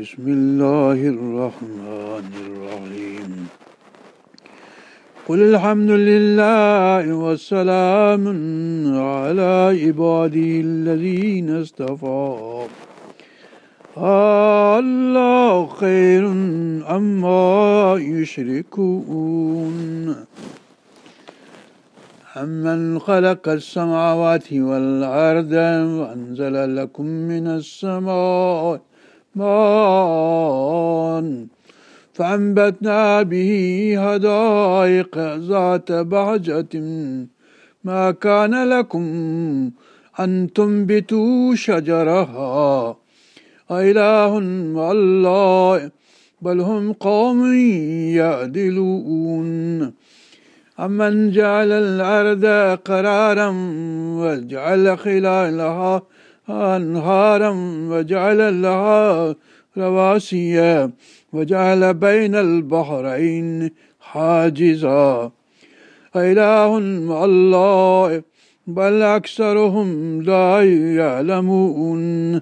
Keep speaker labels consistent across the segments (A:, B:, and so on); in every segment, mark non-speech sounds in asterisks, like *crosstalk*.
A: بسم الله الرحمن الرحيم قل الحمد لله والسلام على عباده الذين استفى الله خير أما يشركون أمن خلق السماوات والأرض وأنزل لكم من السماوات الرحمن فأنبتنا به هدائق ذات بهجة ما كان لكم أن تنبتوا شجرها أإله مع الله بل هم قوم يعدلون أمن جعل الأرض قرارا وجعل خلالها أنهارا وجعل لها رواسيا وجعل بين البحرين حاجزا إله مع الله بل أكثرهم لا يعلمون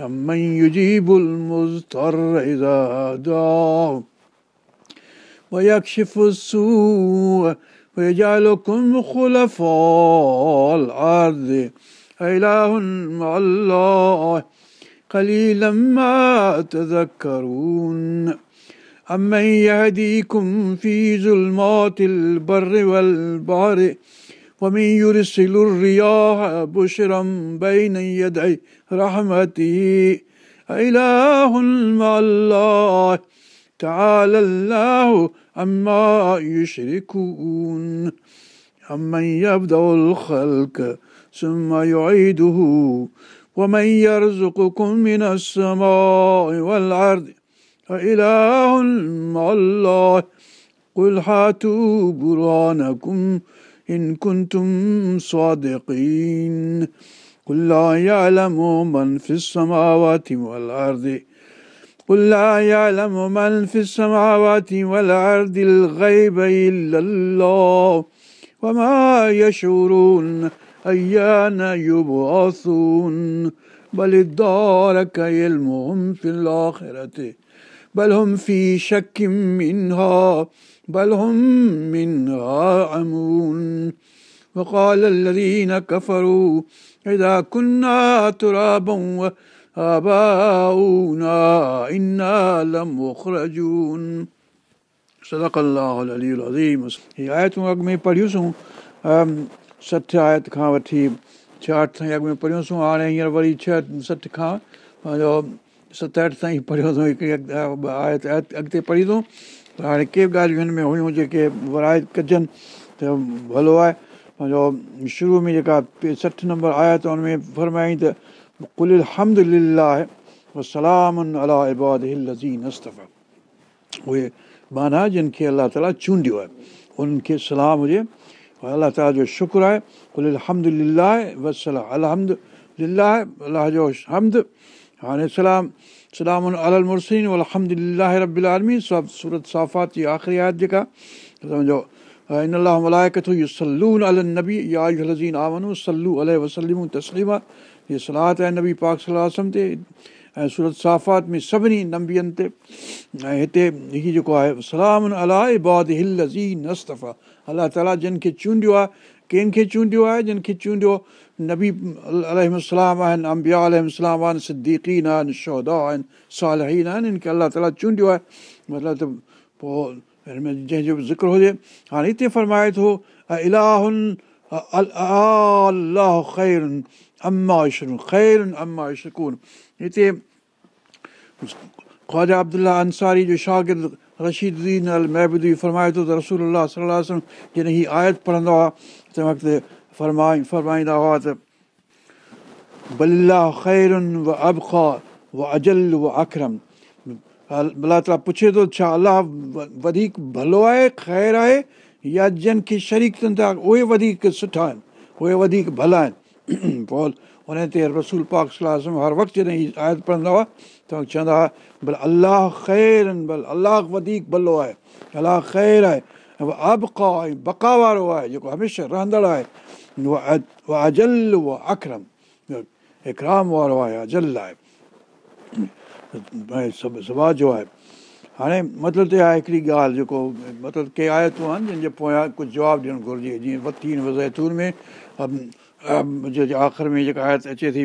A: أمن يجيب المضطر إذا دعا ويكشف السوء ويجعلكم خلفاء الأرض إله مع الله قليلا ما تذكرون أمن يهديكم في ظلمات البر والبحر ومن يرسل الرياح بشرا بين يدي رحمته إله مع الله تعالى الله عما يشركون أمن يبدأ الخلق ثم يعيده ومن يرزقكم من السماء والأرض اله مع الله قل هاتوا برانكم إن كنتم صادقين قل لا يعلم من في السماوات والأرض قل لا يعلم من في السماوات والأرض الغيب إلا الله وما يشعرون أيان يبعثون بل الدارك علمهم في الآخرة بل هم في شك منها بل هم منها عمون وقال الذين كفروا إذا كنا ترابا وآباؤنا إنا لمخرجون صدق الله العلي العظيم هي آية اگ میں सठि आयत खां वठी छह अठ ताईं अॻु में पढ़ियोसीं हाणे हींअर वरी छह सठि खां पंहिंजो सत अठ ताईं पढ़ियोसीं अथऊं त हाणे के बि ॻाल्हियूं हिन में हुयूं जेके वराए कजनि त भलो आहे पंहिंजो शुरू में जेका सठि नंबर आया त हुन में फरमाईं त कुल हमद लाहे सलाम उहे माना जिन खे अलाह ताला चूंडियो आहे उन्हनि खे सलाम हुजे अल ताल जो शुक्रै अलदिला अलद लो हमद हाणे सलाम सलाम मुरसिन अलमदिल रबिलमी सभु सूरत साफ़ाती आख़िरी जेका सलू अलबीन आ तस्लीम आहे सलाहत नबी पाकम ते ऐं सूरत साफ़ात में सभिनी लंबियनि ते ऐं हिते हीअ जेको आहे علی अल अल अल اللہ تعالی جن کے नस्तफा अल अलाह ताला जिन खे चूंडियो आहे किन खे चूंडियो आहे जिन खे चूंडियो नबी अलाम आहिनि अंबिया अलाम सिद्दीक़ीन आहिनि शौहदा आहिनि सालहीन आहिनि इनखे अल्ला ताल चूंडियो आहे मतिलबु त पोइ हिन में जंहिंजो बि ज़िक्र हुजे हाणे हिते फ़रमाए थो अम्मा ख़ैरुन अम्मा इशून हिते ख़्वाजा अब्दुला अंसारी जो शागिर्द अल महबूदी फरमाए थो त रसूल अलाह सलाह जॾहिं हीअ आयत पढ़ंदो आहे तंहिं वक़्तु फ़रमाई फ़रमाईंदा हुआ त ख़ैरुनि व अबखा व अजल व अखरम अला ताला पुछे थो छा अलाह वधीक भलो आहे ख़ैरु आहे या जिन खे शरीक थियनि था उहे वधीक सुठा आहिनि उहे वधीक भला आहिनि पोइ उन ते रसूल पाक सलाह हर वक़्तु जॾहिं हीअ आयत पढ़ंदा हुआ तव्हां चवंदा भल अलाह ख़ैर अलाह वधीक भलो आहे अलाह ख़ैर आहे आहे आहे बका वारो जेको हमेशह रहंदड़ आहे उहा अजल उहो अखरम इकराम वारो आहे अजल आहे सुभाउ जो आहे हाणे मतिलबु त आहे हिकिड़ी ॻाल्हि जेको मतिलबु के आयतूं आहिनि जंहिंजे पोयां कुझु जवाबु ॾियणु घुरिजे जीअं वज़ैतून में आख़िर में जेका आयत अचे थी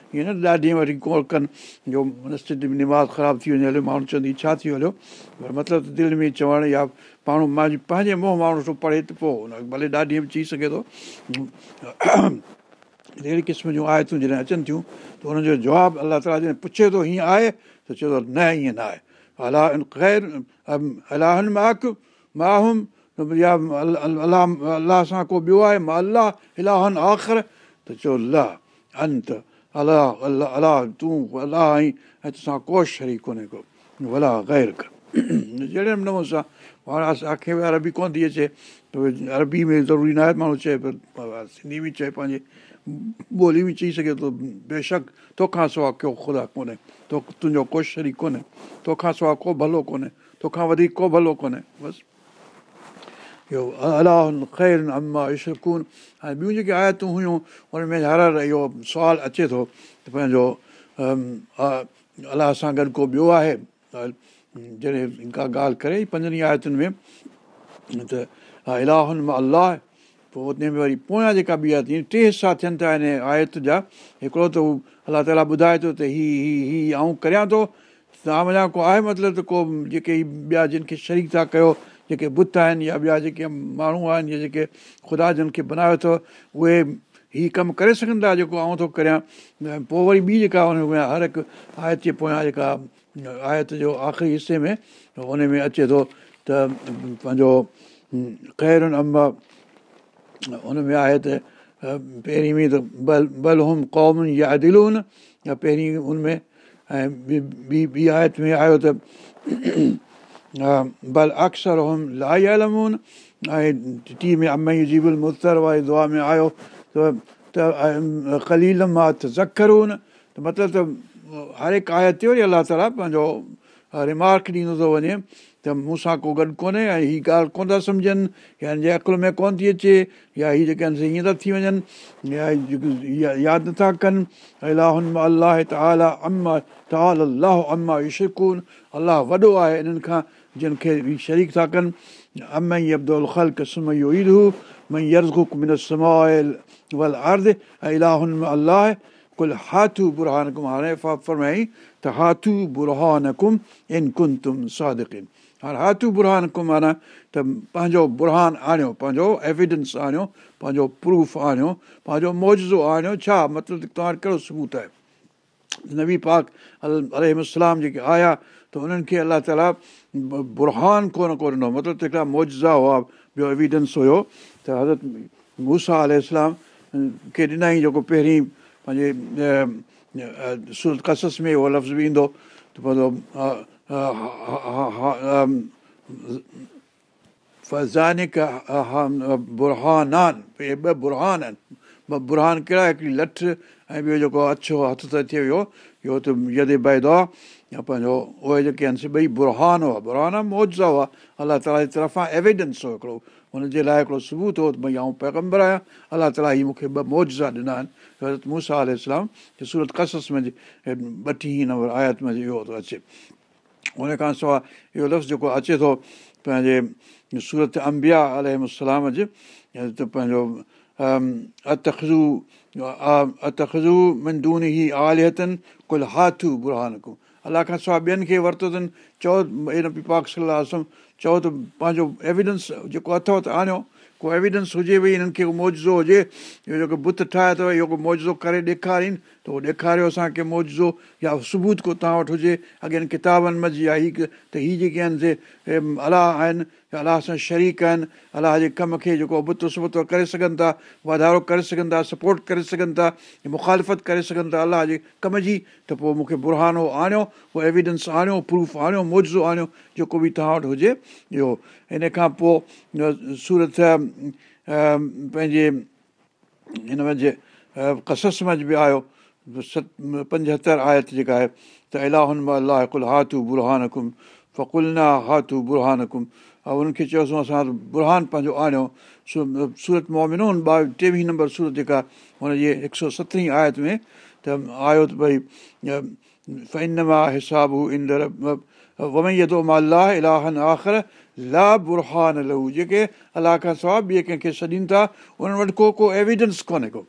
A: हीअं न ॾाढा ॾींहं वरी को कनि जो मस्जिद में निमाज़ ख़राबु थी वञे हलियो माण्हू चवंदी छा थी हलियो पर मतिलबु त दिलि में चवणु या माण्हू पंहिंजे मुंहुं माण्हू पढ़े त पोइ हुन भले ॾा ॾींहं बि चई सघे थो अहिड़े क़िस्म जूं आयतूं जॾहिं अचनि थियूं त हुननि जो जवाबु अलाह ताला जॾहिं पुछे थो हीअं आहे त चए थो न ईअं न आहे अलाह ख़ैर अलाहन अलाह अलाह सां को ॿियो आहे मां अलाह इलाहन आख़िर त चओ ला अंत अलाह अलाह अलाह तूं अलाह आई ऐं तोसां को शरीक कोन्हे को अलाह ग़ैर कर जहिड़े नमूने सां हाणे असांखे बि अरबी कोन थी अचे त अरबी में ज़रूरी न आहे माण्हू चए पर सिंधी बि चए पंहिंजे ॿोली बि चई सघे थो बेशक तोखां सवाइ को खुदा कोन्हे तो तुंहिंजो को शरीक कोन्हे तोखां सवाइ को भलो कोन्हे तोखां वधीक को भलो कोन्हे बसि इहो अलाह ख़ैर अमा इशकून ऐं ॿियूं जेके आयतूं हुयूं हुनमें हर हर इहो सुवालु अचे थो त पंहिंजो अलाह सां गॾु को ॿियो आहे जॾहिं का ॻाल्हि करे पंजनि आयतुनि में त अलाहन अलाह पोइ उते बि वरी पोयां जेका बि आहे त टे हिसा थियनि था हिन आयत जा हिकिड़ो त हू अलाह ताला ॿुधाए थो त हीउ हीउ हीउ आऊं करियां थो तव्हां वञा को आहे मतिलबु त को जेके ॿिया जिन खे शरीक था कयो जेके बुत आहिनि या ॿिया जेके माण्हू आहिनि या जेके ख़ुदा जिन खे बनायो अथव उहे हीउ कमु करे सघंदा जेको आउं थो करियां पोइ वरी ॿी जेका हुन में हर हिकु आयत जे पोयां जेका आयत जो आख़िरी हिसे में उन में अचे थो त पंहिंजो ख़ैरु अंब में आहे त पहिरीं में त बल बल होम क़ौम या दिलोन पहिरीं उनमें ऐं ॿी ॿी आयत में आयो त भल अक्सर होम लामून ऐं टी में अमी जी मुतर वारी दुआ में आयो त ख़ली ज़खर हुअनि मतिलबु त हर कायत अलाह ताला पंहिंजो रिमार्क ॾींदो थो वञे त मूंसां को गॾु कोन्हे ऐं हीअ ॻाल्हि कोन्ह था समुझनि या हिन जे अकुल में कोन्ह थी अचे या हीअ जेके हीअं था थी वञनि यादि नथा कनि ऐं लाहौन अलाह त आला अम्मा लाहो अलाह वॾो आहे इन्हनि खां जिन खे बि शरीक था कनि हाथू बुरानु त पंहिंजो बुरहान आणियो पंहिंजो एविडेंस आणियो पंहिंजो प्रूफ आणियो पंहिंजो मोजो आणियो छा मतिलबु तव्हां वटि कहिड़ो सबूत आहे नवी पाक अल जेके आया त हुननि खे अलाह ताला बुरहान कोन को ॾिनो मतिलबु त हिकिड़ा मौजज़ा हुआ ॿियो एविडेंस हुयो त हज़रत मूसा गूसा इस्लाम खे ॾिनई जेको पहिरीं पंहिंजे कसस में उहो लफ़्ज़ बि ईंदो त पंहिंजो फज़ानिक बुरहानान इहे ॿ बुरहान आहिनि ॿ बुरहान कहिड़ा हिकिड़ी लठ ऐं ॿियो जेको अछो हथ त अची वियो इहो त यदि बैदा या पंहिंजो उहे जेके आहिनि ॿई बुरहान हुआ बुरहाना मौजा हुआ अलाह ताला जे तरफ़ां एविडेंस हो हिकिड़ो हुनजे लाइ हिकिड़ो सुबूत हो भई आऊं पैगम्बर आहियां अलाह ताली ही मूंखे ॿ मौजज़ा ॾिना आहिनि मूंसा अल सूरत कस में ॿ टी नंबर आयात में इहो थो अचे उनखां सवाइ इहो लफ़्ज़ु जेको अचे थो पंहिंजे सूरत अंबिया अलाम ज पंहिंजो अतखज़ू अतखज़ू मदून ई आलिहतनि कुल हाथू बुरहान को अलाह खां सवाइ ॿियनि खे वरितो अथनि चओ एन पाक सलाहु चओ त पंहिंजो एविडेंस जेको अथव त आणियो को एविडेंस हुजे भई हिननि खे उहो मौज़ो हुजे इहो जेको बुत ठाहे अथव इहो को मौज़ो करे ॾेखारीनि त उहो ॾेखारियो असांखे मौज़ो या सबूत को तव्हां वटि हुजे अॻियनि किताबनि में या ही त हीअ जेके आहिनि से अलाह आहिनि त अलाह सां शरीक आहिनि अलाह जे कम खे जेको अबुतो सुबुतो करे सघनि था वाधारो करे सघनि था सपोर्ट करे सघनि था मुखालिफ़त करे सघनि था अलाह जे कम जी त पोइ मूंखे बुरहानो आणियो पोइ एविडेंस आणियो प्रूफ आणियो मौजो आणियो जेको बि तव्हां वटि हुजे इहो हिन खां पोइ सूरत पंहिंजे हिन इनमें जे कससमच बि आयो सत पंजहतरि आयत जेका आहे त अलाह हुनमां अलाह कुल हाथू बुरहानकुम्हि फ़ुलना हाथू बुरहान कुम ऐं उन्हनि खे चयोसि असां बुरहान पंहिंजो आणियो सूरत मोमिनो ॿावीह टेवीह नंबर सूरत जेका हुनजे हिकु सौ सतरहीं आयत में त आयो त भई फ़ैन मां हिसाब हू ईंदड़ ला इलाहन आख़िर बुरहान लहू जेके अलाह खां सवाइ ॿिए कंहिंखे सॾीनि था उन्हनि वटि को को एविडेंस कोन्हे को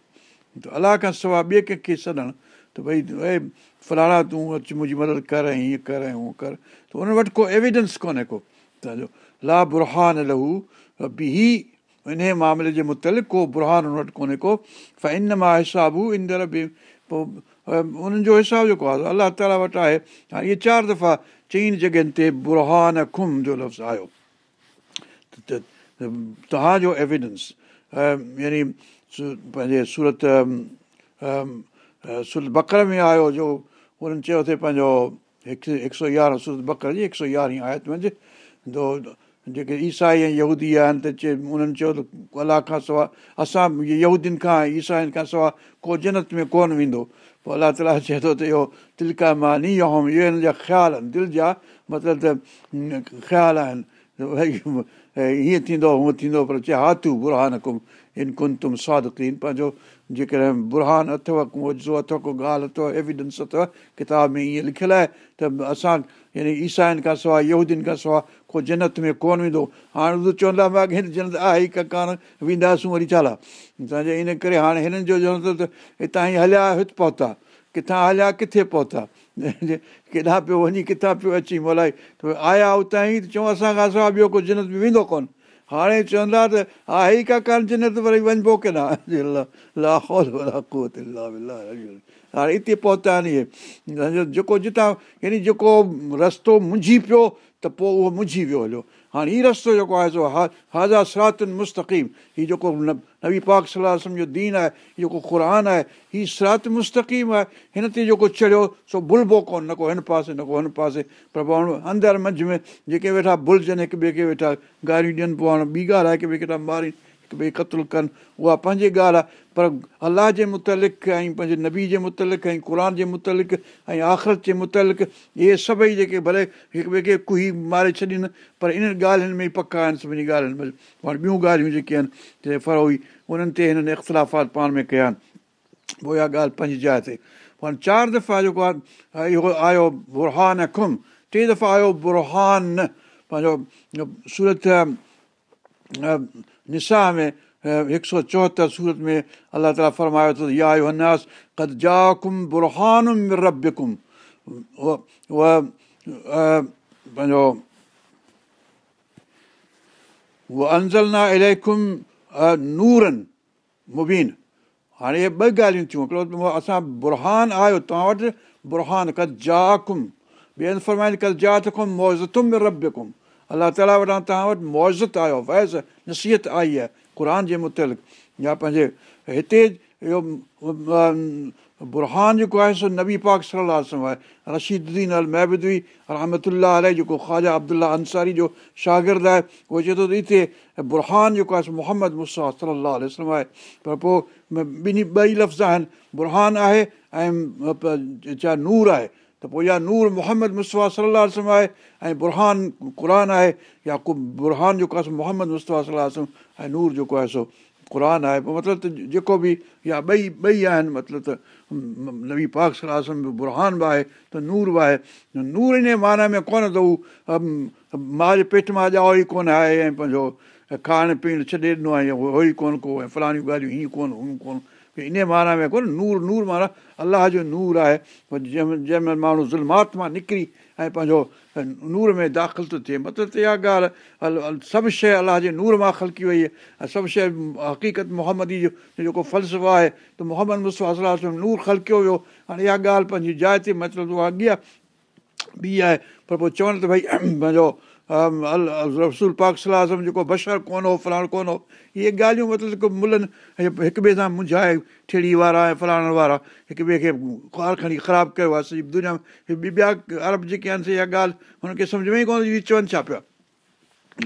A: त अलाह खां सवाइ ॿिए कंहिंखे सॾनि त भई फलाणा तूं अच मुंहिंजी मदद करएं हीअं कर ऐं हूअं कर त उन्हनि वटि को एविडेंस कोन्हे को तव्हांजो ला बुरहान लहू बि इन मामले जे मुतलिक़ को बुरहान हुन वटि कोन्हे को ऐं इन मां हिसाबु ईंदड़ बि पोइ उन्हनि जो हिसाबु जेको आहे अलाह ताला वटि आहे हाणे इहे चारि दफ़ा चई जॻहियुनि ते बुरहान खुम जो लफ़्ज़ु आयो तव्हांजो एविडेंस यानी पंहिंजे सूरत सूरत बकर में आयो जो उन्हनि चयो थिए पंहिंजो हिकु हिकु सौ यारहं सूरत बकर जी हिकु सौ यारहीं आयत मंझि जेके ईसाई ऐं यहूदी आहिनि त चए उन्हनि चयो त अलाह खां सवाइ असां यहूदियुनि खां ईसाइनि खां सवाइ को जनत में कोन वेंदो पोइ अलाह ताला चए थो त इहो तिलका मानी नी इहो हिन जा ख़्याल आहिनि दिलि जा मतिलबु त ख़्याल आहिनि ऐं ईअं थींदो हूअं थींदो पर चए हा तू बुरहान कुम हिन कुन तुम स्वादु कीन पंहिंजो जेकॾहिं बुरहान अथव को अजो अथव को ॻाल्हि अथव एविडेंस अथव किताब में ईअं लिखियलु आहे त असां यानी ईसाइनि खां सवाइ यूदियुनि खां सवाइ को जनत में कोन वेंदो हाणे उहो चवंदा मा हिन जनत आहे ई कान वेंदासीं वरी छा ला छाजे इन करे हाणे हिननि जो जनत त हितां ई हलिया हिते पहुता किथां हलिया किथे पहुता *laughs* केॾा पियो वञी किथां पियो अची मोलाई त आया उतां ई त चऊं असांखां सवाइ ॿियो को जिनत बि वेंदो कोन हाणे चवंदा त आहे ई का कान जिनत वरी वञिबो केॾां नाहोलो हाणे हिते पहुता नी जेको जितां यानी जेको रस्तो मुंझी पियो त पोइ उहो मुंझी वियो हलियो हाणे हीउ रस्तो जेको आहे सो हा हाज़ा सरातन मुस्तक़ीम हीउ जेको न नबी पाक सलाहु जो दीन आहे हीउ जेको क़ुर आहे हीउ सरात मुस्तक़ीम आहे हिन ते जेको चढ़ियो सो भुलबो कोन न को हिन पासे न को हिन पासे पर हाणे अंदरि मंझि में जेके वेठा भुलजनि हिक ॿिए खे वेठा गारियूं ॾियनि पोइ हाणे ॿी ॻाल्हि आहे हिक ॿिए खे था मारी भई क़तलु कनि उहा पंहिंजी ॻाल्हि आहे पर अलाह जे मुतलिक़ ऐं पंहिंजे नबी जे मुतलिक़ ऐं क़ुर जे मुतलिक़ ऐं आख़िरत जे मुतलिक़ इहे सभई जेके भले हिक ॿिए खे कुही मारे छॾनि पर इन्हनि ॻाल्हियुनि में ई पका आहिनि सभिनी ॻाल्हियुनि में हाणे ॿियूं ॻाल्हियूं जेके आहिनि जे फरोई उन्हनि ते हिननि इख़्तिलाफ़ात पाण में कया आहिनि पोइ इहा ॻाल्हि पंहिंजी जाइ ते चारि दफ़ा जेको आहे इहो आयो बुरहान ऐं ख़ुम टे दफ़ा आयो बुरहान पंहिंजो सूरत निसाह में हिकु सौ चोहतरि सूरत में अलाह ताला फ़रमायो अथसि या अनास कद जाकुम बुरहानु रबिकुम उहा पंहिंजो उहा अंज़लना इलेकुम नूरनि मुबीन हाणे इहे ॿ ॻाल्हियूं थियूं हिकिड़ो असां बुरहान आयो तव्हां वटि बुरहान कद जाकुम ॿियनि फरमाइनि कद जा थुम मोज़तुम रबिकुम अलाह ताला वटां तव्हां वटि मोहज़त आयो वैस नसीहत आई आहे क़ुर जे मुतलिक़ पंहिंजे हिते इहो बुरहान जेको आहे सो नबी पाक सलाह आहे रशीद्दीन अल महबूदी रहमत जेको ख़्वाजा अब्दुला अंसारी जो शागिर्दु आहे उहो चए थो त हिते बुरहान जेको आहे सो मोहम्मद मुस्सा सलाहु आलस आहे पर पोइ ॿिनी ॿई लफ़्ज़ आहिनि बुरहान आहे ऐं छा नूर आहे त पोइ या नूर मोहम्मद मुस्तफ़ा सलाहु आसम आहे ऐं बुरहान क़ुर आहे या को बुरहान जेको आहे सो मोहम्मद मुस्तफ़ा सलाहु आसम ऐं नूर जेको आहे सो क़ुर आहे पोइ मतिलबु त जेको बि या ॿई ॿई आहिनि मतिलबु त नवी पाक सलाहु सलाह बुरहान बि आहे त नूर बि आहे नूर इन माना में कोन त हू माउ जे पेट मां अॼु ई कोन आहे ऐं पंहिंजो खाइण पीअण छॾे ॾिनो आहे उहो ई कोन्ह को ऐं फलाणियूं ॻाल्हियूं हीअं कोन हूअं कोन की इन माना में कोन नूर नूर माना अलाह जो नूर आहे जंहिं जंहिंमहिल माण्हू ज़ुल्मात मां निकिरी ऐं पंहिंजो नूर में दाख़िलु थो थिए मतिलबु त इहा ॻाल्हि सभु शइ अलाह जे नूर मां ख़लकी वई आहे ऐं सभु शइ हक़ीक़त मोहम्मदी जो जेको फ़लसफ़ो आहे त मोहम्मद मुस्ोल नूर ख़लकियो वियो हाणे इहा ॻाल्हि पंहिंजी जाइ ते मतिलबु उहा अॻियां ॿी आहे पर पोइ चवनि त भई *clears throat* पंहिंजो रसूल पाक सलाह जेको बशर कोन हो फलाण कोन हो इहे ॻाल्हियूं मतिलबु की मुलनि हिक ॿिए सां मुंझाए ठेड़ी वारा ऐं फलाण वारा हिक ॿिए खे ख़्वार खणी ख़राबु कयो आहे सॼी दुनिया में ॿिया अरब जेके आहिनि से इहा ॻाल्हि हुनखे सम्झ में ई कोन इहे चवनि छा पिया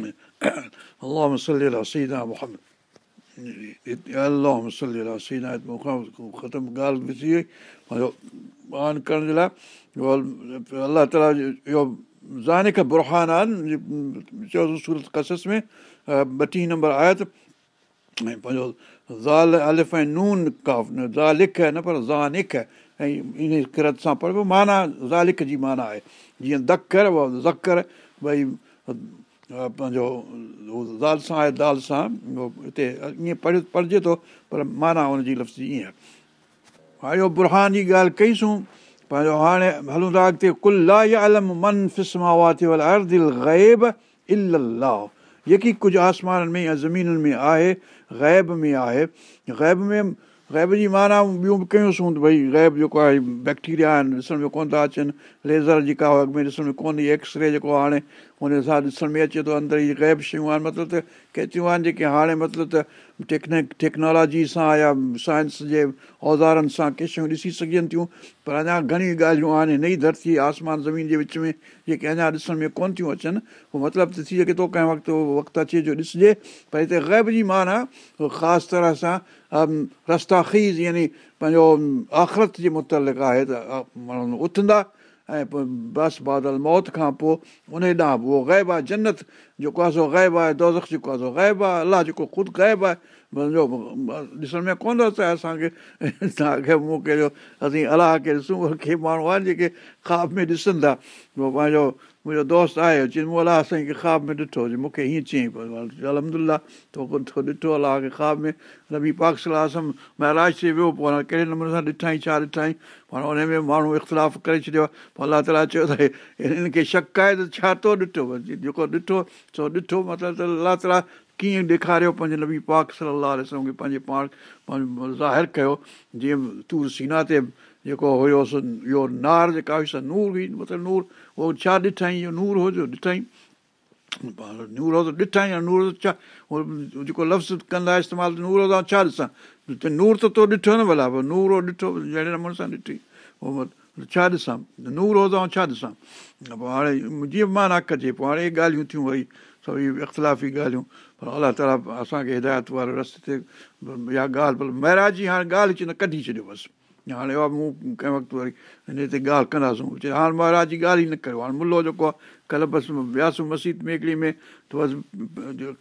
A: *clears throat* ख़तमु ॻाल्हि ॾिसी वई करण जे लाइ अलाह ताला जो इहो ज़ानिख बुरहान आहे चयो सूरत कसस में ॿटीह नंबर आया त ऐं पंहिंजो ज़ाल अलिफ़ ऐं नून का ज़ाल लिख न पर ज़ानिख ऐं इन किरत सां पढ़ो माना ज़ालिख जी माना आहे जीअं दकर धख ज़कर भई पंहिंजो ज़ाल सां आहे दाल सां हिते ईअं पढ़ पढ़िजे थो पर माना हुनजी लफ़्ज़ ईअं आहे इहो बुरहान जी ॻाल्हि कईसूं पंहिंजो हाणे हलूं था अॻिते कुला या अलम मन फा थियो अर दिलब इलाह यकी कुझु आसमाननि में या ज़मीननि में आहे ग़ैब में आहे ग़ैब में ग़ैब जी माना ॿियूं बि कयूंसि कयूंसीं भई ग़ैब जेको आहे बैक्टीरिया आहिनि ॾिसण में कोन था अचनि लेज़र जेका अॻ में ॾिसण में कोन एक्सरे जेको हाणे हुन सां ॾिसण में अचे थो अंदरि इहे ग़ैब शयूं आहिनि मतिलबु त केतिरियूं आहिनि जेके हाणे मतिलबु त टेक्ने टेक्नोलॉजी सां या साइंस जे औज़ारनि सां के शयूं ॾिसी सघनि थियूं पर अञा घणी ॻाल्हियूं आहिनि नई धरती आसमान ज़मीन जे विच में जेके अञा ॾिसण में कोन थियूं अचनि उहो मतिलबु त थी सघे थो कंहिं वक़्तु वक़्तु अचे जो ॾिसिजे पर हिते ग़ैब जी माना ख़ासि तरह सां रस्ताखीज़ यानी पंहिंजो आख़िरत जे मुतलिक़ आहे त माण्हू उथंदा ऐं पोइ बस बादल मौत खां पोइ उन ॾांहुं उहो ग़ैब आहे जन्नत जेको आहे सो ग़ाइबु आहे दौज़ जेको आहे सो ग़ाइबु आहे अलाह जेको ख़ुदि ग़ाइबु आहे मुंहिंजो ॾिसण में कोन थो अचे असांखे तव्हांखे मूं कहिड़ो असीं अलाह खे ॾिसूं खे माण्हू आहिनि जेके ख़्वाब में ॾिसनि था पोइ पंहिंजो मुंहिंजो दोस्त आहे चई मूं अलाह असांखे ख़्वाब में ॾिठो हुजे मूंखे हीअं चयईं अलहमद तोखे ॾिठो अलाह खे ख़्वाब में रबी पाक पाकसम महाराज थी वियो पोइ हाणे कहिड़े नमूने सां ॾिठा छा ॾिठई पर हुन में माण्हू इख़्तिलाफ़ु करे छॾियो आहे पोइ अलाह ताला चयो त हिननि खे शक आहे त छा थो ॾिठो जेको ॾिठो सो ॾिठो मतिलबु त अलाह ताला कीअं ॾेखारियो पंहिंजे नबी पाक सलाहु खे पंहिंजे पाण पंहिंजो ज़ाहिर कयो जीअं तूर सीना ते जेको हुयोसि इहो नार जेका हुईसीं नूर हुई मतिलबु नूर उहो छा ॾिठई इहो नूर हुजो ॾिठई नूर हो त ॾिठईं नूर छा उहो जेको लफ़्ज़ कंदा इस्तेमालु नूर हुतां छा ॾिसां नूर त तो ॾिठो न भला पोइ नूर हो ॾिठो जहिड़े नमूने सां ॾिठी उहो छा ॾिसां नूर हुओ छा ॾिसां पोइ हाणे जीअं मां माना कजे पोइ हाणे इहे ॻाल्हियूं थियूं भई सभई इख़्तिलाफ़ी ॻाल्हियूं पर अलाह ताला असांखे हिदायत वारे रस्ते ते इहा ॻाल्हि भले महिराज जी हाणे ॻाल्हि न कढी छॾियो बसि हाणे उहा मूं कंहिं वक़्तु वरी हिन ते ॻाल्हि कंदासीं चए हाणे महाराज जी ॻाल्हि ई न कयो हाणे मुलो जेको आहे कल्ह बसि वियासीं मसीद में हिकिड़ी में त बसि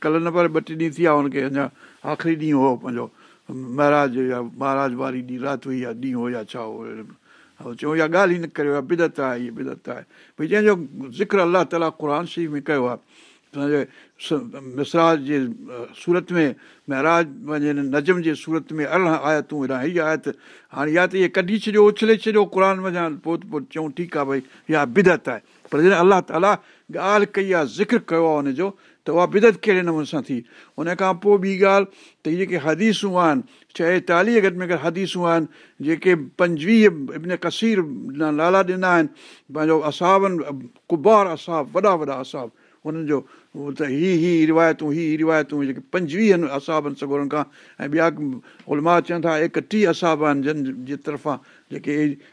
A: कल्ह न पर ॿ टे ॾींहं थी विया हुनखे अञा आख़िरी ॾींहुं हो पंहिंजो महाराज या महाराज वारी ॾींहुं राति हुई या ॾींहुं हो या छा हो ऐं इहा ॻाल्हि ई न करियो आहे बिदत आहे हीअ बिदत आहे भई जंहिंजो ज़िक्र अलाह ताला क़ुर शरीफ़ में कयो आहे त मिसराज जे सूरत में महाराज वञे नज़म जे सूरत में अरिड़हं आयतूं हेॾा हीअ आयत हाणे या त इहे कढी छॾियो उछले छॾियो क़ुर वञा पोइ पोइ चऊं ठीकु आहे भई इहा बिदत आहे पर जॾहिं अलाह ताला ॻाल्हि कई आहे ज़िक्र कयो आहे हुनजो त उहा बिदत कहिड़े नमूने सां थी उन खां पोइ ॿी ॻाल्हि त हीअ जेके हदीसूं आहिनि चएतालीह घटि में घटि हदीसूं आहिनि जेके पंजवीह इन कसीर लाला ॾिना आहिनि पंहिंजो असाबनि कुबार असाब वॾा वॾा असाब उन्हनि जो त हीअ हीअ रिवायतूं हीअ रिवायतूं जेके पंजवीह आहिनि असाबनि सभु उन्हनि खां ऐं ॿिया उलमा चवनि था एकटीह असाब आहिनि जिन जे तरफ़ां जेके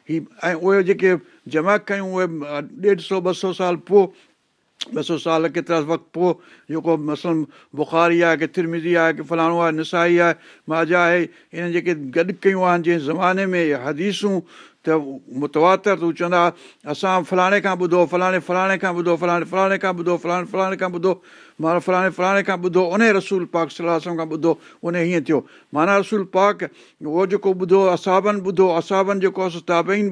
A: हीअ ऐं उहे जेके जमा कयूं उहे ॾेढ सौ ॿ सौ साल पोइ ॿ सौ साल केतिरा वक़्तु पोइ जेको मसलनि बुखारी आहे की थिरमिज़ी आहे की फलाणो आहे निसाई आहे माजा आहे इन जेके गॾु कयूं आहिनि जंहिं ज़माने में हदीसूं त मुतर तूं चवंदा असां फलाणे खां ॿुधो फलाणे फलाणे खां ॿुधो फलाणे फलाणे खां ॿुधो फलाणे फलाणे खां ॿुधो मां फलाणे फलाणे खां ॿुधो उन रसूल पाक सलाहु खां ॿुधो उन हीअं थियो माना रसूल पाक उहो जेको ॿुधो असाबनि ॿुधो असाबनि जेको असां ताबेन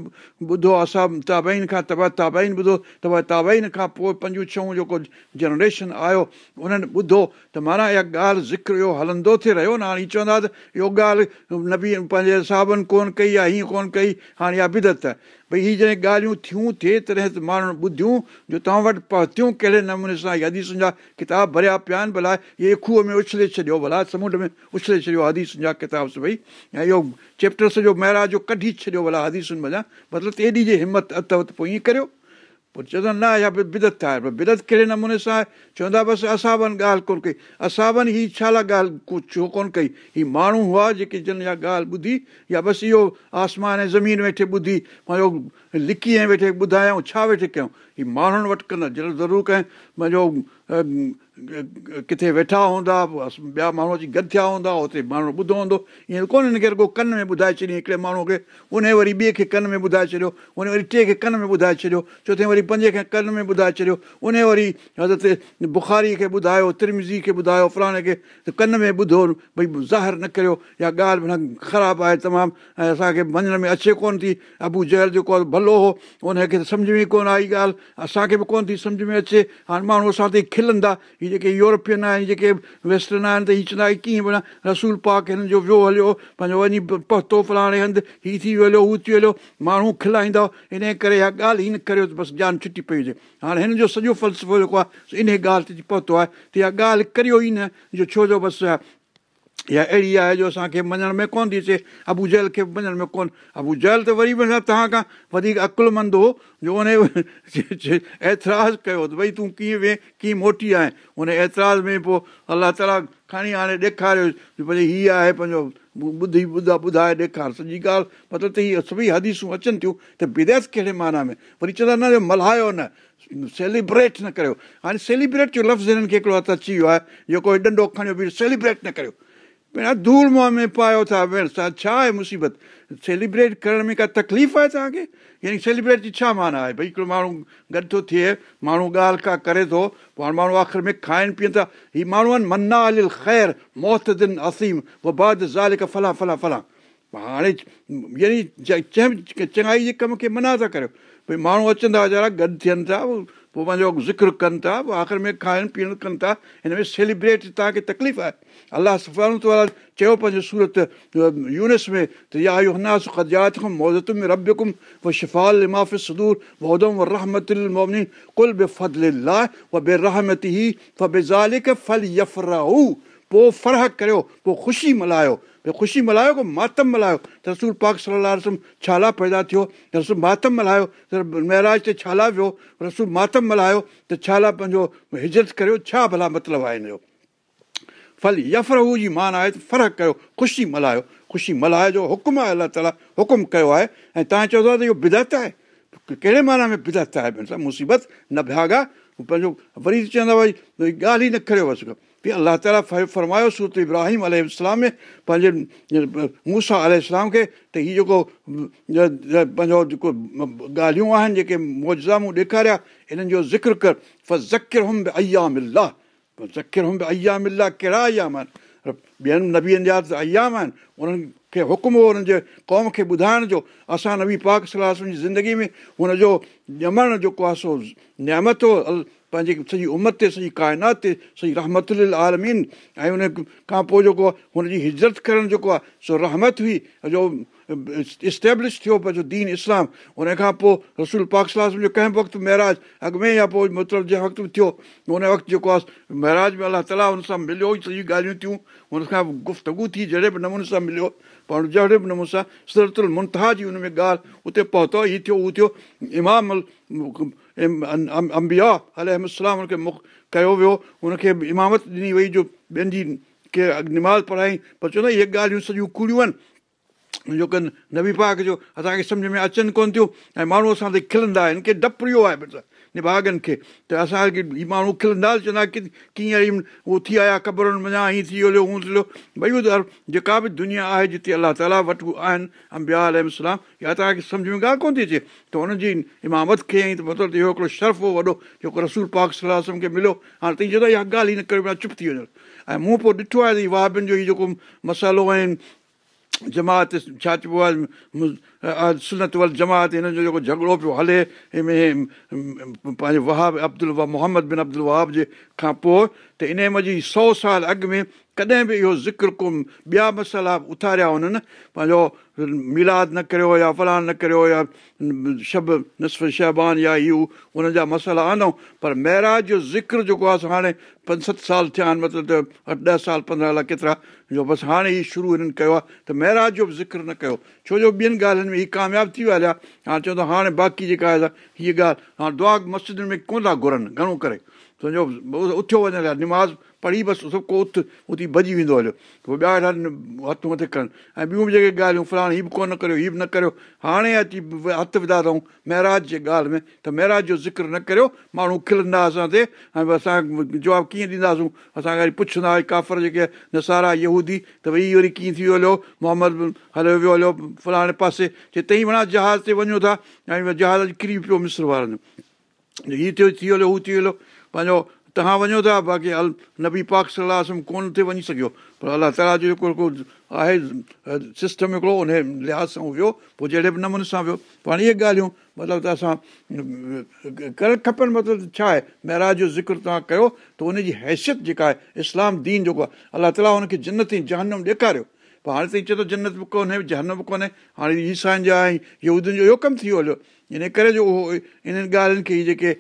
A: ॿुधो असाब ताबेन खां तबा ताबेन ॿुधो तबा ताबेन खां पोइ पंजूं छहों जेको जनरेशन आयो उन्हनि ॿुधो त माना इहा ॻाल्हि ज़िक्र इहो हलंदो थिए रहियो न हाणे चवंदा त इहो ॻाल्हि नबी पंहिंजे सहाबन कोन्ह कई आहे हीअं कोन्ह कई हाणे इहा बिदत भई हीअ जॾहिं ॻाल्हियूं थियूं थिए तॾहिं त माण्हू ॿुधियूं जो तव्हां वटि पहुतियूं कहिड़े नमूने सां इहे हदीसुनि जा किताब भरिया पिया आहिनि भला इहे खूह में उछले छॾियो भला समुंड में उछले छॾियो हदीसुनि जा किताब भई ऐं इहो चेप्टर सॼो महिराज कढी छॾियो भला हदीसुनि वञा मतिलबु तेॾी जे हिमत अत वि पोइ ईअं करियो पोइ चवंदा आहिनि न इहा बिदत आहे पर बिदत कहिड़े नमूने सां आहे चवंदा बसि असाबनि ॻाल्हि कोन्ह कई असाबनि ही छा लाइ ॻाल्हि छो कोन कई ही माण्हू हुआ जेके जन इहा ॻाल्हि ॿुधी या बसि इहो आसमान ऐं ज़मीन वेठे ॿुधी पंहिंजो लिकी ऐं वेठे ॿुधायूं छा वेठे कयूं ही माण्हुनि वटि कंदा जॾहिं ज़रूरु कंहिं मुंहिंजो किथे वेठा हूंदा ॿिया माण्हू अची गॾु थिया हूंदा हुते माण्हू ॿुधो हूंदो ईअं कोन हिनखे रुॻो कन में ॿुधाए छॾियईं हिकिड़े माण्हूअ खे उन वरी ॿिए खे कन में ॿुधाए छॾियो उन वरी टे खे कन में ॿुधाए छॾियो चोथे वरी पंजे खे कन में ॿुधाए छॾियो उन वरी हज़रत बुख़ारी खे ॿुधायो तिरमिज़ी खे ॿुधायो फलाणे खे त कन में ॿुधो भई ज़ाहिर न करियो या ॻाल्हि माना ख़राबु आहे तमामु ऐं असांखे मञण में अचे कोन थी अबू जहर जेको आहे भलो हो उनखे त सम्झ में ई कोन आई ॻाल्हि असांखे बि कोन थी सम्झ में अचे हाणे माण्हू असां ते खिलंदा जेके यूरोपियन आहिनि जेके वेस्टर्न आहिनि त हीअ चवंदा आहिनि कीअं बि न रसूल पाक हिननि जो वियो हलियो पंहिंजो वञी पहुतो फलाणे हंधि हीअ थी वियो हलो हीअ थी वियो माण्हू खिलाईंदव इन करे इहा ॻाल्हि ई न करियो त बसि जान छुटी पई हुजे हाणे हिन जो सॼो फ़लसफ़ो जेको आहे इन ॻाल्हि ते पहुतो आहे त इहा ॻाल्हि करियो ई न जो छो जो बसि या अहिड़ी आहे जो असांखे मञण में कोन्ह थी अचे अबु जल खे मञण में कोन्ह अबुजल त वरी बि तव्हां खां वधीक अकुलु मंद हो जो उन *laughs* एतराज़ु कयो त भई तूं कीअं वेह कीअं मोटी आए उन एतिराज़ में पोइ अलाह ताला खणी हाणे ॾेखारियो भई हीअ आहे पंहिंजो ॿुधी ॿुध ॿुधाए ॾेखार सॼी ॻाल्हि मतिलबु त इहे सभई हदीसूं अचनि थियूं त बदेस कहिड़े माना में वरी चवंदा आहिनि न मल्हायो न सेलिब्रेट न कयो हाणे सेलिब्रेट कयो लफ़्ज़ हिननि खे हिकिड़ो हथु अची वियो आहे जेको हेॾं ॾोखण बि सेलिब्रेट न पहिरां धूल मूह में पायो था वेण छा आहे मुसीबत सेलिब्रेट करण में का तकलीफ़ आहे तव्हांखे यानी सेलिब्रेट जी छा माना आहे भई हिकिड़ो माण्हू गॾु थो थिए माण्हू ॻाल्हि का करे थो पाण माण्हू आख़िरि में खाइनि पीअनि था ही माण्हू आहिनि मना अलिल ख़ैर मोहत दिन असीम बबाद ज़ाल फला फला फला हाणे यानी चङाई जे कम खे मना था करियो भई माण्हू अचनि था वीचारा गॾु थियनि था पोइ पंहिंजो ज़िकर कनि था पोइ आख़िर में खाइण पीअण कनि था हिन में सेलिब्रेट तव्हांखे तकलीफ़ आहे अलाह चयो पंहिंजे सूरत यूनिस में त यानासुमतु रबाली रहत पोइ फ़रह करियो पोइ ख़ुशी मल्हायो भई ख़ुशी मल्हायो को मातम मल्हायो त रसूल पाक सलाह रसम छाला पैदा थियो रसूल मातम मल्हायो त महाराज ते छाला वियो रसूल मातम मल्हायो त छा पंहिंजो हिजरत करियो छा भला मतिलबु आहे हिन जो फल यफ़र हू जी मान आहे त फ़र्क़ु कयो ख़ुशी मल्हायो ख़ुशी मल्हाए जो हुकुम आहे अलाह ताला हुकुम कयो आहे ऐं तव्हां चओ था त इहो बिदत आहे कहिड़े माना में बिदत आहे मुसीबत न भाॻा पंहिंजो वरी चवंदा भई ॻाल्हि ई न करियो वसि बि अलाह ताला फरमायो सूरत इब्राहिम अल में पंहिंजे मूसा मूं खे त हीउ जेको पंहिंजो जेको ॻाल्हियूं आहिनि जेके मौजामूं ॾेखारिया इन्हनि जो ज़िक्र कर फ हुम हुंब अया मिला हुम हुंब अया मिला कहिड़ा अयाम आहिनि ॿियनि नबीअनि जा त अयाम आहिनि उन्हनि खे हुकुम हो उन्हनि जे क़ौम खे ॿुधाइण जो असां नबी पाक सलाह जी ज़िंदगी में हुनजो ॼमण जेको आहे सो नियामत हो पंहिंजे सॼी उमत ते सॼी काइनात ते सॼी रहमत आलमीन ऐं उन खां पोइ जेको आहे हुनजी हिजरत करणु जेको आहे सो रहमत हुई जो इस्टेब्लिश äh, थियो पंहिंजो दीन इस्लाम उनखां पोइ रसूल पाक स्ला जो कंहिं वक़्तु महाराज अॻु में या पोइ मतिलबु जंहिं वक़्तु थियो उन वक़्तु जेको आहे महाराज में अलाह हुन सां मिलियो सॼी ॻाल्हियूं थियूं हुनखां गुफ़्तगु थी जहिड़े बि नमूने सां मिलियो पर जहिड़े बि नमूने सां सदरत मुंता जी हुन में ॻाल्हि उते पहुतो ई थियो उहो थियो इमाम अंबिया अलाए इस्लाम खे कयो वियो हुनखे इमामत ॾिनी वई जो ॿियनि जी के निमाज़ पढ़ाई पर चवंदा इहे ॻाल्हियूं सॼियूं कूड़ियूं आहिनि जो कनि नबी पाक जो असांखे सम्झ में अचनि कोन थियूं ऐं माण्हू असां ते खिलंदा आहिनि की डपु रहियो आहे निभाॻनि खे त असांखे हीअ माण्हू खिलंदा चवंदा की कीअं उहो थी आया ख़बरुनि वञा हीअं थी हलियो हूअं थी हलियो भई त जेका बि दुनिया आहे जिते अलाह ताला वटि आहिनि अंबिया अल इस्लाम या तव्हांखे सम्झ में ॻाल्हि कोन थी अचे त हुनजी इमामत खे ई त मतिलबु इहो हिकिड़ो शर्फ़ हो वॾो जेको रसूल पाक सलाहु खे मिलियो हाणे तव्हां चवंदा इहा ॻाल्हि ई न करे चुप थी वञनि ऐं मूं पोइ ॾिठो आहे त हीउ वाहबियुनि जो हीउ जेको मसालो आहिनि जमात छा चइबो आहे सुनत वल जमात हिननि जो जेको झगड़ो पियो हले हिन में पंहिंजे वहाब अब्दुल वहा मोहम्मद बिन अब्दुल वहाब जे खां पोइ त इन जी सौ साल अॻु में कॾहिं बि इहो ज़िक्र कोन ॿिया मसाला उथारिया हुननि पंहिंजो मिलाद न करियो या फलान न करियो या शब नस शहबान या इहो उन्हनि जा मसाला आंदाऊं पर महिराज जो ज़िक्र जेको आहे हाणे पंज सत साल थिया आहिनि मतिलबु त अठ ॾह साल पंद्रहं साल केतिरा जो बसि हाणे ई शुरू हिननि कयो आहे त महिराज जो बि ज़िक्र न कयो छो जो ॿियनि ॻाल्हियुनि में हीअ कामयाबु थी विया हाणे चवंदो हाणे बाक़ी जेका आहे हीअ ॻाल्हि हाणे दुआ मस्जिदनि में कोन था घुरनि घणो करे छोजो उथियो वञण लाइ निमाज़ पढ़ी बसि सुको उथ उते भॼी वेंदो हलियो पोइ ॿिया हथ मथे कनि ऐं ॿियूं बि जेके ॻाल्हियूं फलाण हीअ बि कोन करियो हीअ बि न करियो हाणे अची हथु विधा अथऊं महिराज जे ॻाल्हि में त महिराज जो ज़िक्र न करियो माण्हू खिलंदा असां ते ऐं भई असां जवाबु कीअं ॾींदासूं वरी पुछंदा काफ़र जेके नसारा इहा त भई हीउ वरी कीअं थी वियो हलियो मोहम्मद हलियो वियो हलियो फलाणे पासे चए तई वञा जहाज ते वञो था ऐं जहाज़ किरी पियो मिस्र वारनि हीअ थियो थी हलो हू थी हलो पंहिंजो तव्हां वञो था बाक़ी अल नबी पाक सलाह आसम कोन थिए वञी सघियो पर अलाह ताला तालो हिकिड़ो आहे सिस्टम हिकिड़ो उन लिहाज़ सां वियो पोइ जहिड़े बि नमूने सां वियो पाण इहे ॻाल्हियूं मतिलबु त असां करणु खपनि मतिलबु छा आहे महिराज जो ज़िक्र तव्हां कयो त उनजी हैसियत जेका आहे इस्लाम दीन जेको आहे अलाह ताला हुनखे जिनत ई जहनम ॾेखारियो पोइ हाणे ताईं चए थो जिन्नत बि कोन्हे जहनम बि कोन्हे हाणे ईसाइनि जा ऐं यूदियुनि जो इहो कमु थी वियो हलियो इन करे जो उहो इन्हनि ॻाल्हियुनि खे जेके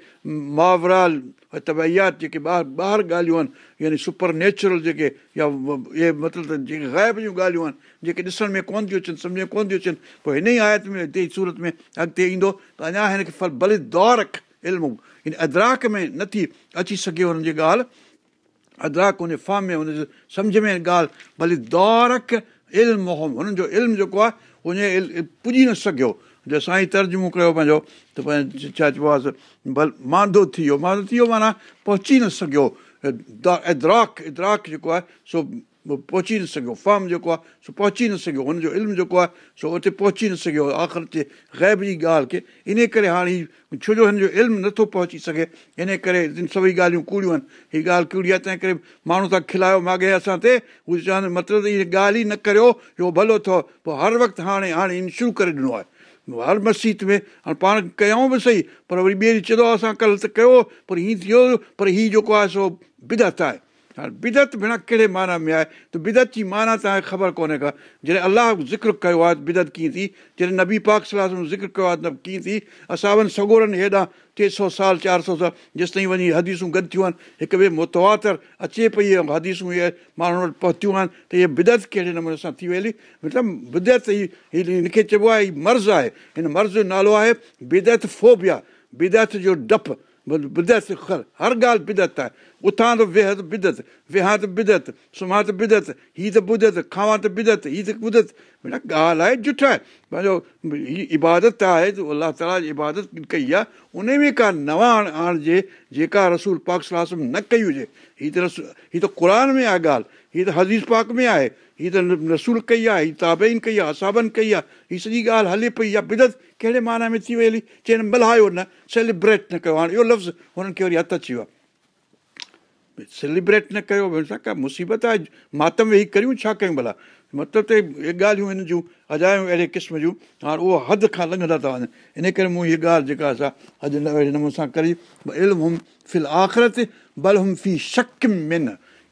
A: मुआवराल ऐं तबैयात जेके ॿाहिरि ॿाहिरि ॻाल्हियूं आहिनि यानी सुपर नेचुरल जेके या इहे मतिलबु त जेके ग़ाइब जूं ॻाल्हियूं आहिनि जेके ॾिसण में कोन थियूं अचनि सम्झ में कोन थियूं अचनि पोइ हिन ई आयत में हिते ई सूरत में अॻिते ईंदो त अञा हिन खे फल भली दौरक इल्मु हिन अदराक में नथी अची सघे हुन जी ॻाल्हि अदराक हुन फॉम में हुनजे सम्झ में ॻाल्हि भली दौरक इल्मु हुननि जो इल्मु जेको आहे उन पुॼी न सघियो जो साईं तर्ज़ुमो कयो पंहिंजो त पंहिंजो छा चइबो आहे भल मां थी वियो मां थी वियो माना पहुची न सघियो इदराक इदराक जेको आहे सो पहुची न सघियो फॉर्म जेको आहे सो पहुची न सघियो हुनजो इल्मु जेको आहे सो उते पहुची न सघियो आख़िर ते ग़ैब जी ॻाल्हि खे इन करे हाणे छो जो हिन जो इल्मु नथो पहुची सघे इन करे सभई ॻाल्हियूं कूड़ियूं आहिनि हीअ ॻाल्हि कूड़ी आहे तंहिं करे माण्हू तव्हां खिलायो माॻे असां ते उहो चवनि मतिलबु इहा ॻाल्हि ई न करियो इहो भलो अथव पोइ हर वक़्तु हाणे हाणे इन शुरू करे ॾिनो आहे हर मस्जिद में हाणे पाण कयूं बि सही पर वरी ॿिए चवंदो आहे असां कल्ह त कयो पर हीअं थियो पर हीउ जेको आहे सो आहे हाणे बिदत भेण कहिड़े माना में आहे त बिदत जी माना तव्हांखे ख़बर कोन्हे का जॾहिं अलाह ज़िक्र कयो आहे त बिदत कीअं थी जॾहिं नबी पाक सलाह ज़िक्र कयो आहे त कीअं थी असां वन सॻोड़नि हेॾां टे सौ साल चारि सौ साल जेसिताईं वञी हदीसूं गॾु थियूं आहिनि हिकु ॿिए मुतवातर अचे पई इहे हदीसूं इहे माण्हुनि वटि पहुतियूं आहिनि त इहे बिदत कहिड़े नमूने सां थी वई मतिलबु बिदत ई हिनखे चइबो आहे ही मर्ज़ु आहे हिन मर्ज़ जो नालो आहे बिदत फोबिया बिदत जो डपु बिदरु हर ॻाल्हि बिदत आहे उथां त वेह त बिदत वेहां त बिदत सुम्हां त बिदत हीअ त ॿुधत खावां त बिदत हीअ त ॿुधत माना ॻाल्हि आहे झूठा आहे पंहिंजो हीअ इबादत आहे त अलाह ताला जी इबादत कई आहे उन में का नवाण आणिजे जेका रसूल पाक सलाह न कई हुजे हीअ त रसूल हीअ त क़ुर में आहे ॻाल्हि हीअ त हदीस पाक में आहे हीअ त नसूल कई आहे हीअ ताबेन कई आहे असाबन कई आहे हीअ सॼी ॻाल्हि हले पई आहे बिदत कहिड़े माना में थी वई हली चईनि मल्हायो न सेलिब्रेट न कयो हाणे इहो लफ़्ज़ हुननि खे वरी हथु अची वियो आहे सेलिब्रेट न कयो छा का मुसीबत आहे मातम वेही करियूं छा कयूं भला मतिलबु त इहे ॻाल्हियूं हिन जूं अजायूं अहिड़े क़िस्म जूं हाणे उहो हद खां लंघंदा था वञनि इन करे मूं हीअ ॻाल्हि जेका असां अॼु अहिड़े नमूने सां करी हुम फिल आख़िरत बल हुम फी मिन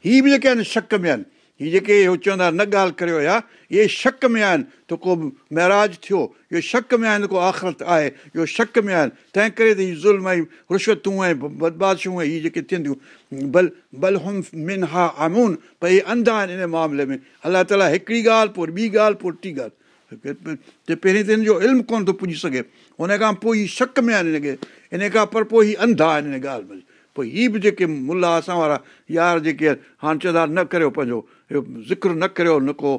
A: हीअ बि जेके आहिनि शक में आहिनि हीअ जेके इहो चवंदा न ॻाल्हि करियो या इहे शक में आहिनि त को महाराज थियो इहो शक में आहिनि को आख़िरत आहे इहो शक में आहिनि तंहिं करे त हीअ ज़ुल्म ऐं रुश्वतूं ऐं बदमाशूं ऐं हीअ जेके थींदियूं भल बल हुम मिन हा आमून पर इहे अंधा आहिनि इन मामले में अलाह ताला हिकिड़ी ॻाल्हि पोइ ॿी ॻाल्हि पोइ टी ॻाल्हि त पहिरीं त हिन जो इल्मु कोन थो पुॼी सघे हुन खां पोइ हीअ शक में आहिनि हिनखे इन खां पर पोइ हीअ अंधा आहिनि हिन ॻाल्हि में पोइ हीअ बि जेके मुला असां वारा यार जेके हाणे चवंदा न करियो पंहिंजो इहो ज़िक्र न करियो न को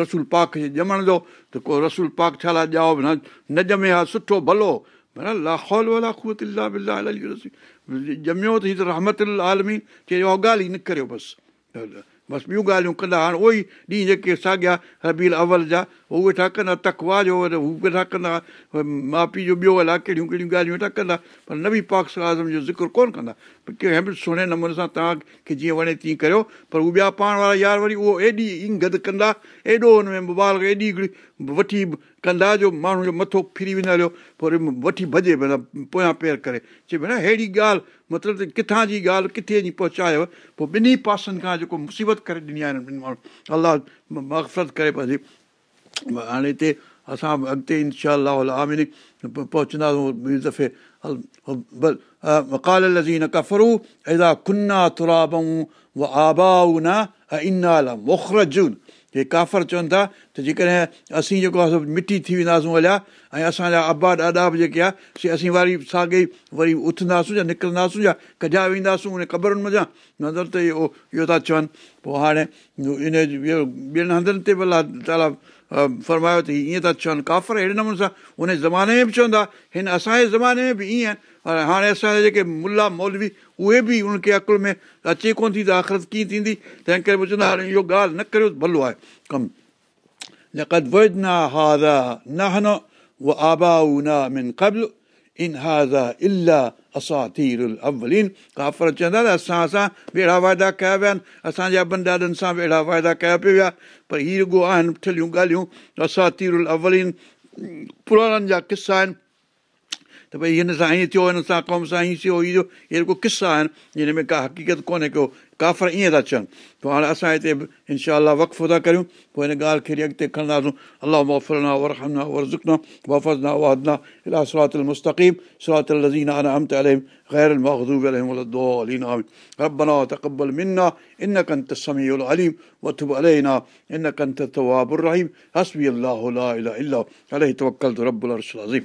A: रसूल पाक जे ॼमण जो त को रसूल पाक छा लाइ ॼाओ न न ॼमे हा सुठो भलो लाखौल ॼमियो त हीअ त रहमत आलमी चए उहा ॻाल्हि ई न करियो बसि बसि ॿियूं ॻाल्हियूं कंदा हाणे उहो ई ॾींहुं जेके साॻिया हबील अवल जा पोइ उहे वेठा कंदा तकवा जो हू वेठा कंदा माउ पीउ जो ॿियो अलाए कहिड़ियूं कहिड़ियूं ॻाल्हियूं वेठा कंदा पर नबी पाक आज़म जो ज़िक्र कोन कंदा के बि सुहिणे नमूने सां तव्हांखे जीअं वणे तीअं करियो पर उहे ॿिया पाण वारा यार वरी उहो एॾी ई गदद कंदा एॾो हुन में मोबाइल खे एॾी वठी कंदा जो माण्हू जो मथो फिरी वेंदा हलियो पोइ वरी वठी भॼे भला पोयां पेर करे चए भेण अहिड़ी ॻाल्हि मतिलबु त किथां जी ॻाल्हि किथे जी पहुचायव पोइ ॿिन्ही पासनि खां जेको मुसीबत करे ॾिनी आहे हिननि ॿिनि माण्हुनि अलाह मक़सदु करे पंहिंजी हाणे हिते असां अॻिते इनशाह आमिनी पहुचंदासीं ॿी दफ़े लज़ीन कफरू अहिड़ा खुना आबाऊ न इनाल मोखर हे काफ़र चवनि था त जेकॾहिं असीं जेको आहे मिटी थी वेंदासीं हलिया ऐं असांजा अबा ॾाॾा बि जेके आहे से असीं वरी साॻे ई वरी उथंदासीं या निकिरंदासीं या कजा वेंदासीं उन क़बरुनि मज़ा नदर त इहो इहो था चवनि पोइ हाणे इन ॿियनि हंधनि ते बि अलाह ताला फरमायो त ईअं था चवनि काफ़र अहिड़े नमूने सां हुन ज़माने में बि चवंदा हिन असांजे ज़माने में बि ईअं आहिनि पर हाणे असांजा जेके मुला मौलवी उहे बि उनखे अकुल में अचे कोन्ह थी त आख़िरत कीअं थींदी तंहिं करे चवंदा हाणे इहो ॻाल्हि न करियो भलो आहे कमु न हा हन उहा आबा मिन इनहाज़ा इलाह असा तीरुवली काफ़रत चवंदा त असां सां अहिड़ा वाइदा कया विया आहिनि असांजा ॿनि ॾाॾनि सां बि अहिड़ा वाइदा कया पिया विया भई ही रुॻो आहिनि मिठलियूं ॻाल्हियूं असा थीरु अवलिन पुराणनि जा किसा आहिनि त भई हिन सां हीअं थियो हिन सां कौम सां ई थियो ही किसा आहिनि हिन में का हक़ीक़त कोन्हे को काफ़र ईअं था चवनि पोइ हाणे असां हिते इनशा वक़फ़ो था करियूं पोइ हिन ॻाल्हि खे वरी अॻिते खणंदासीं अलाह वफ़रना वरहमना वरज़ुकना वफ़ज़ना वादना इला सरातल मुस्तक़ीम सरातल लज़ीन अनअमत अलैहिम غير المغضوب عليهم ولا الضالين آمين ربنا تقبل منا إنك أنت السميع العليم وتب علينا إنك أنت التواب الرحيم حسبي الله لا إله إلا عليه توكلت رب العرش العظيم